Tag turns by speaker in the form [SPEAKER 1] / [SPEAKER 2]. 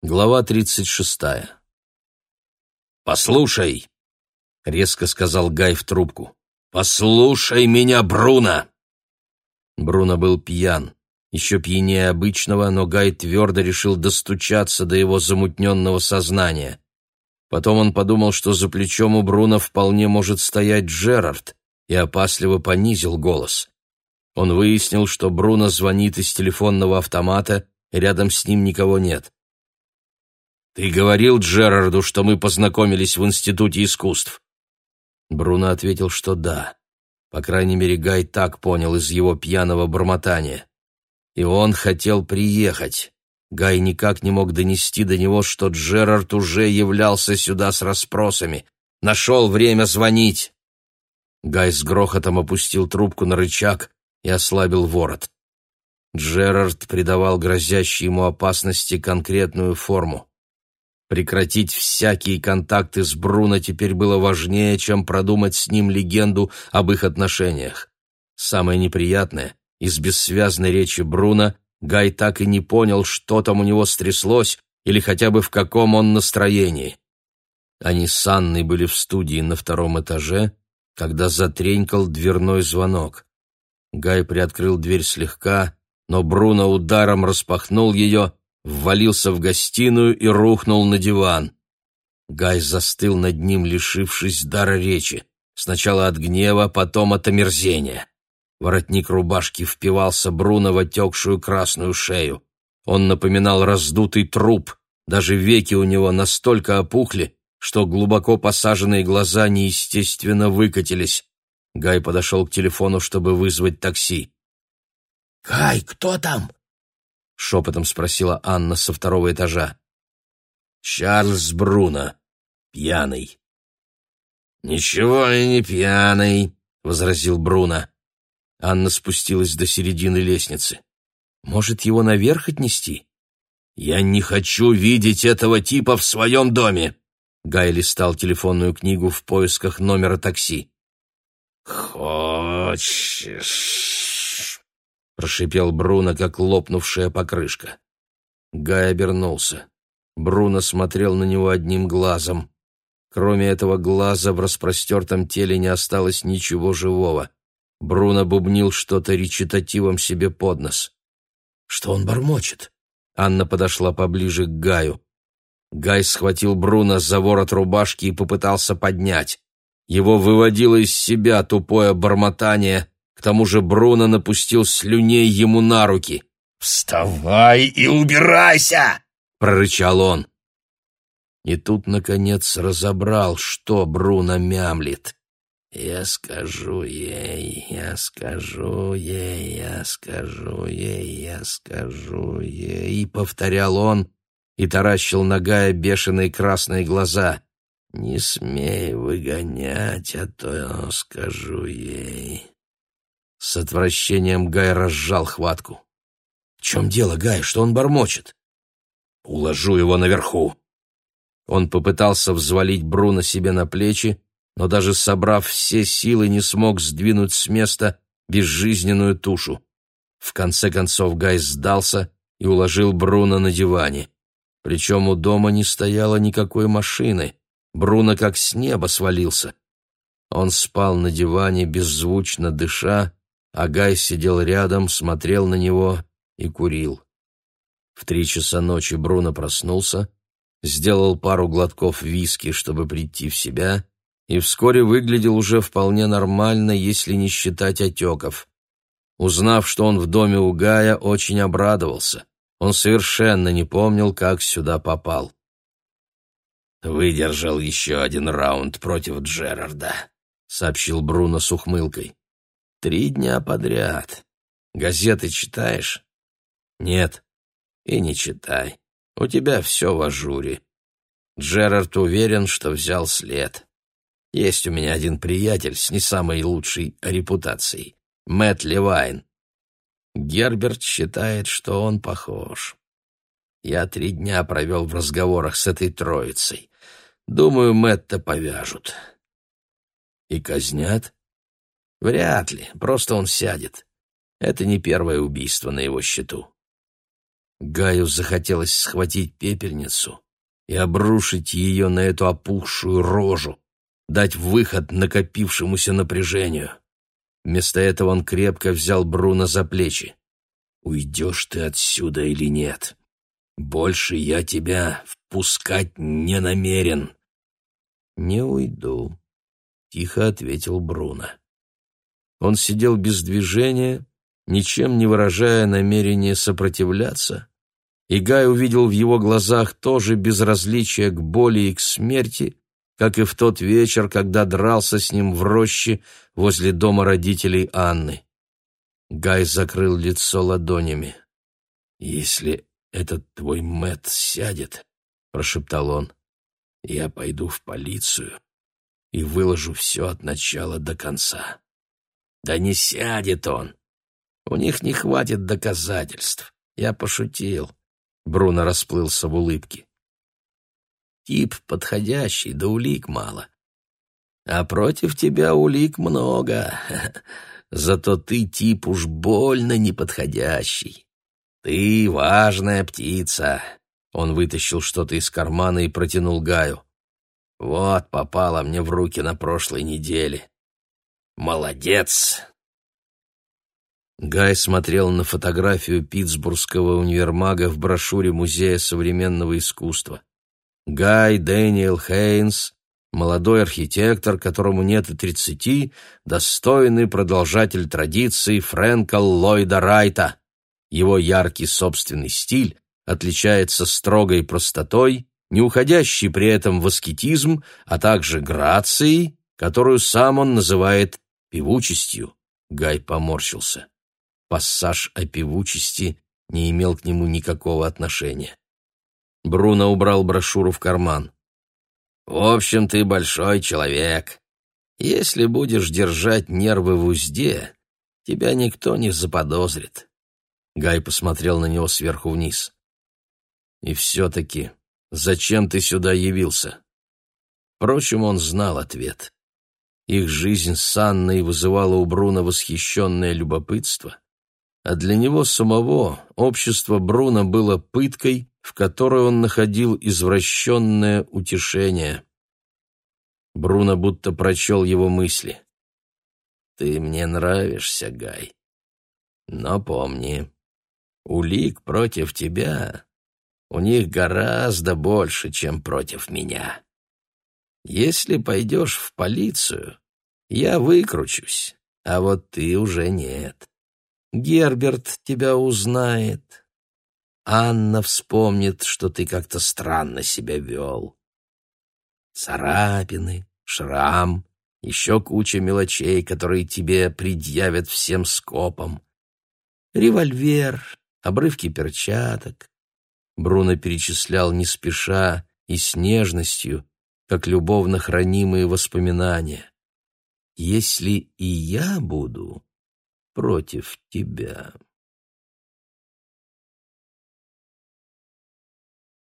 [SPEAKER 1] Глава тридцать шестая. «Послушай!» — резко сказал Гай в трубку. «Послушай меня, Бруно!» Бруно был пьян, еще пьянее обычного, но Гай твердо решил достучаться до его замутненного сознания. Потом он подумал, что за плечом у Бруно вполне может стоять Джерард, и опасливо понизил голос. Он выяснил, что Бруно звонит из телефонного автомата, и рядом с ним никого нет. «Ты говорил Джерарду, что мы познакомились в Институте искусств?» Бруно ответил, что да. По крайней мере, Гай так понял из его пьяного бормотания. И он хотел приехать. Гай никак не мог донести до него, что Джерард уже являлся сюда с расспросами. Нашел время звонить. Гай с грохотом опустил трубку на рычаг и ослабил ворот. Джерард придавал грозящей ему опасности конкретную форму. Прекратить всякие контакты с Бруно теперь было важнее, чем продумать с ним легенду об их отношениях. Самое неприятное, из бессвязной речи Бруно Гай так и не понял, что там у него стряслось или хотя бы в каком он настроении. Они с Анной были в студии на втором этаже, когда затренькал дверной звонок. Гай приоткрыл дверь слегка, но Бруно ударом распахнул ее ввалился в гостиную и рухнул на диван. Гай застыл над ним, лишившись дара речи. Сначала от гнева, потом от омерзения. Воротник рубашки впивался Бруно в отекшую красную шею. Он напоминал раздутый труп, даже веки у него настолько опухли, что глубоко посаженные глаза неестественно выкатились. Гай подошел к телефону, чтобы вызвать такси.
[SPEAKER 2] «Гай, кто там?»
[SPEAKER 1] — шепотом спросила Анна со второго этажа. «Чарльз Бруно. Пьяный». «Ничего и не пьяный», — возразил Бруно. Анна спустилась до середины лестницы. «Может, его наверх отнести?» «Я не хочу видеть этого типа в своем доме!» Гай листал телефонную книгу в поисках номера такси. «Хочешь...» прошипел Бруно, как лопнувшая покрышка. Гай обернулся. Бруно смотрел на него одним глазом. Кроме этого глаза в распростертом теле не осталось ничего живого. Бруно бубнил что-то речитативом себе под нос. «Что он бормочет?» Анна подошла поближе к Гаю. Гай схватил Бруно за ворот рубашки и попытался поднять. Его выводило из себя тупое бормотание, к тому же Бруно напустил слюней ему на руки.
[SPEAKER 2] «Вставай и убирайся!»
[SPEAKER 1] — прорычал он. И тут, наконец, разобрал, что Бруно мямлит. «Я скажу ей, я скажу ей, я скажу ей, я скажу ей», — повторял он и таращил ногая бешеные красные глаза. «Не смей выгонять, а то скажу ей». С отвращением Гай разжал хватку. «В чем дело, Гай? Что он бормочет?» «Уложу его наверху!» Он попытался взвалить Бруно себе на плечи, но даже собрав все силы, не смог сдвинуть с места безжизненную тушу. В конце концов Гай сдался и уложил Бруно на диване. Причем у дома не стояло никакой машины. Бруно как с неба свалился. Он спал на диване, беззвучно дыша, а Гай сидел рядом, смотрел на него и курил. В три часа ночи Бруно проснулся, сделал пару глотков виски, чтобы прийти в себя, и вскоре выглядел уже вполне нормально, если не считать отеков. Узнав, что он в доме у Гая, очень обрадовался. Он совершенно не помнил, как сюда попал. «Выдержал еще один раунд против Джерарда», — сообщил Бруно с ухмылкой. Три дня подряд. Газеты читаешь? Нет. И не читай. У тебя все в ажуре. Джерард уверен, что взял след. Есть у меня один приятель с не самой лучшей репутацией. Мэтт Левайн. Герберт считает, что он похож. Я три дня провел в разговорах с этой троицей. Думаю, Мэтта повяжут. И казнят? Вряд ли, просто он сядет. Это не первое убийство на его счету. Гаю захотелось схватить пепельницу и обрушить ее на эту опухшую рожу, дать выход накопившемуся напряжению. Вместо этого он крепко взял Бруно за плечи. «Уйдешь ты отсюда или нет? Больше я тебя впускать не намерен». «Не уйду», — тихо ответил Бруно. Он сидел без движения, ничем не выражая намерения сопротивляться, и Гай увидел в его глазах тоже безразличие к боли и к смерти, как и в тот вечер, когда дрался с ним в роще возле дома родителей Анны. Гай закрыл лицо ладонями. «Если этот твой Мэт сядет», — прошептал он, — «я пойду в полицию и выложу все от начала до конца». «Да не сядет он. У них не хватит доказательств. Я пошутил». Бруно расплылся в улыбке. «Тип подходящий, да улик мало. А против тебя улик много. Зато ты тип уж больно неподходящий. Ты важная птица». Он вытащил что-то из кармана и протянул Гаю. «Вот попало мне в руки на прошлой неделе. Молодец!» Гай смотрел на фотографию Питтсбургского универмага в брошюре Музея современного искусства. Гай Дэниел Хейнс, молодой архитектор, которому нет и тридцати, достойный продолжатель традиций Фрэнка Ллойда Райта. Его яркий собственный стиль отличается строгой простотой, не уходящей при этом в аскетизм, а также грацией, которую сам он называет певучестью. Гай поморщился. Пассаж о певучести не имел к нему никакого отношения. Бруно убрал брошюру в карман. «В общем, ты большой человек. Если будешь держать нервы в узде, тебя никто не заподозрит». Гай посмотрел на него сверху вниз. «И все-таки, зачем ты сюда явился?» Впрочем, он знал ответ. Их жизнь с Анной вызывала у Бруно восхищенное любопытство, а для него самого общество Бруно было пыткой, в которой он находил извращенное утешение. Бруно будто прочел его мысли. «Ты мне нравишься, Гай. Но помни, улик против тебя у них гораздо больше, чем против меня». Если пойдешь в полицию, я выкручусь, а вот ты уже нет. Герберт тебя узнает. Анна вспомнит, что ты как-то странно себя вел. Царапины, шрам, еще куча мелочей, которые тебе предъявят всем скопом. Револьвер, обрывки перчаток. Бруно перечислял не спеша и с нежностью, как любовно хранимые воспоминания. Если и я буду против тебя.